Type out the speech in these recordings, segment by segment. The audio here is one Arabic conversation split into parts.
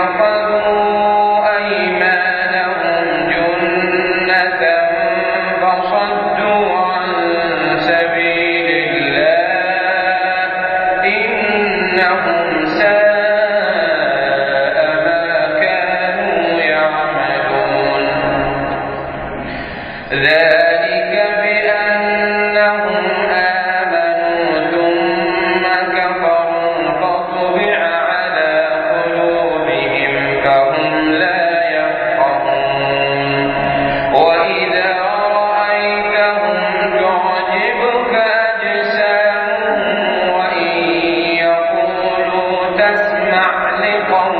la i'm name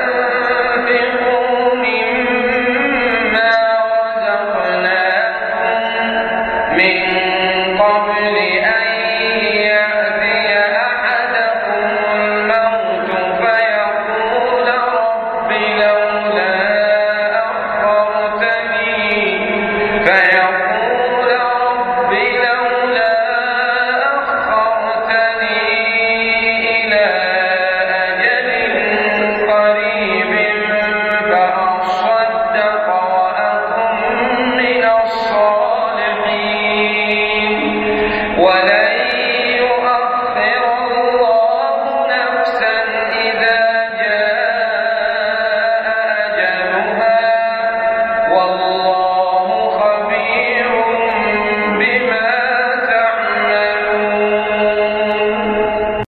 ولا